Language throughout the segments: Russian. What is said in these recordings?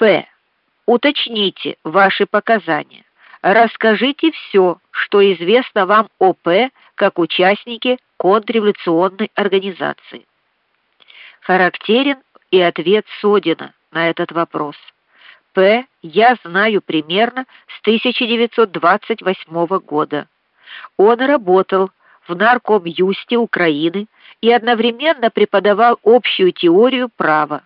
П. Уточните ваши показания. Расскажите все, что известно вам о П как участнике контрреволюционной организации. Характерен и ответ Содина на этот вопрос. П. я знаю примерно с 1928 года. Он работал в Наркомюсте Украины и одновременно преподавал общую теорию права.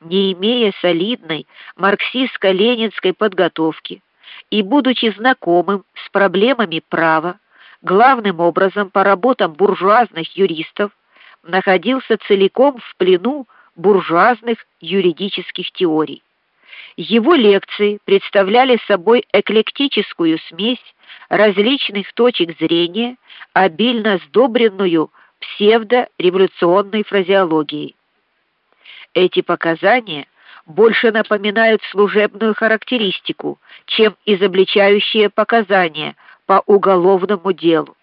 Не имея солидной марксистско-ленинской подготовки и будучи знакомым с проблемами права, главным образом по работам буржуазных юристов, находился целиком в плену буржуазных юридических теорий. Его лекции представляли собой эклектическую смесь различных точек зрения, обильно сдобренную псевдореволюционной фразеологией. Эти показания больше напоминают служебную характеристику, чем изобличающие показания по уголовному делу.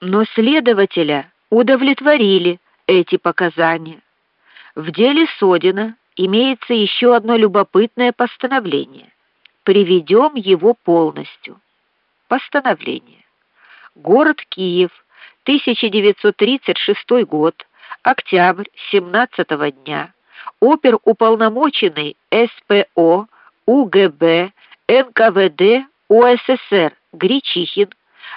Но следователя удовлетворили эти показания. В деле Содина имеется еще одно любопытное постановление. Приведем его полностью. Постановление. Город Киев, 1936 год, октябрь 17 дня. Оперуполномоченный СПО УГБ НКВД УССР Гречихин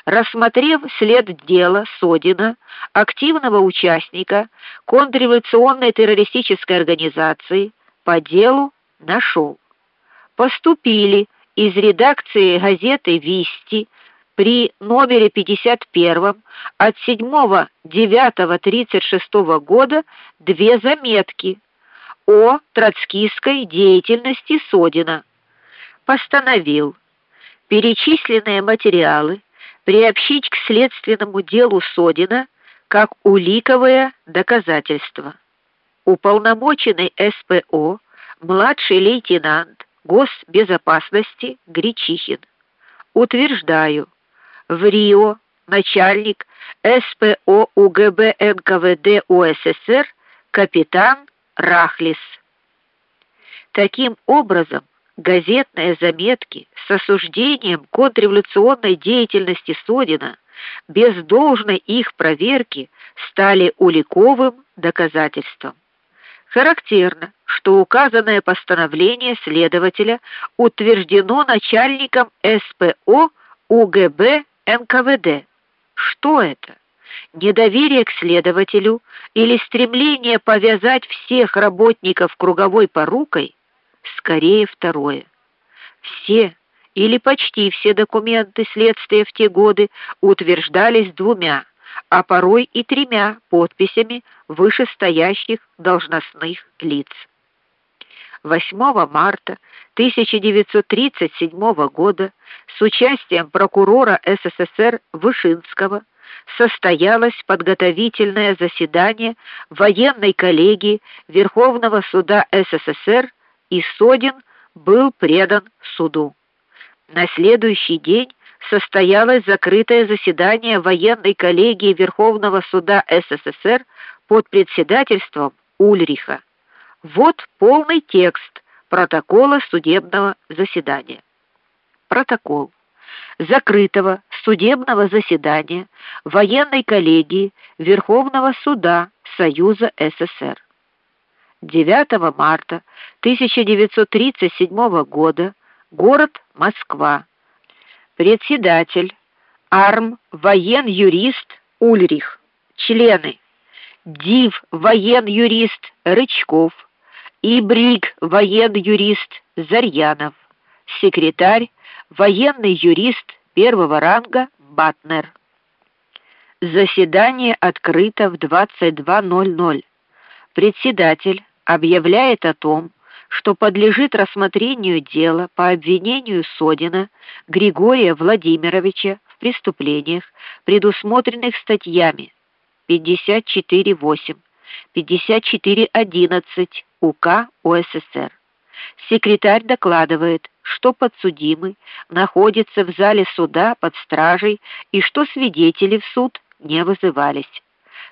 рассмотрев след дела Содина, активного участника контрреволюционной террористической организации, по делу нашел. Поступили из редакции газеты Вести при номере 51 от 7.9.36 года две заметки о троцкистской деятельности Содина. Постановил перечисленные материалы приобщить к следственному делу Содина как уликовое доказательство. Уполномоченный СПО младший лейтенант госбезопасности Гречихин. Утверждаю, в Рио начальник СПО УГБ НКВД УССР капитан Рахлис. Таким образом, газетные заметки с осуждением контрреволюционной деятельности Содина без должной их проверки стали уликовым доказательством. Характерно, что указанное постановление следователя утверждено начальником СПО УГБ НКВД. Что это? Недоверие к следователю или стремление повязать всех работников круговой порукой? Скорее второе. Все или почти все документы следствия в те годы утверждались двумя, а порой и тремя подписями вышестоящих должностных лиц. 8 марта 1937 года с участием прокурора СССР Вышинского состоялось подготовительное заседание военной коллегии Верховного суда СССР, и Содин был предан суду. На следующий день состоялось закрытое заседание военной коллегии Верховного суда СССР под председательством Ульриха. Вот полный текст протокола судебного заседания. Протокол закрытого судебного заседания военной коллегии Верховного суда Союза СССР. 9 марта 1937 года город Москва. Председатель Арм воен-юрист Ульрих. Члены: Див воен-юрист Рычков и Бриг воен-юрист Зарьянов. Секретарь военный юрист первого ранга Батнер. Заседание открыто в 22:00. Председатель объявляет о том, что подлежит рассмотрению дело по обвинению Содина Григория Владимировича в преступлениях, предусмотренных статьями 54.8, 54.11 УК УССР. Секретарь докладывает, что подсудимый находится в зале суда под стражей и что свидетели в суд не вызывались.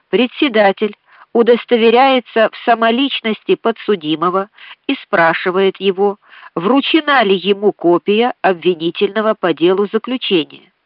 Председатель удостоверяется в самоличности подсудимого и спрашивает его, вручена ли ему копия обвинительного по делу заключения.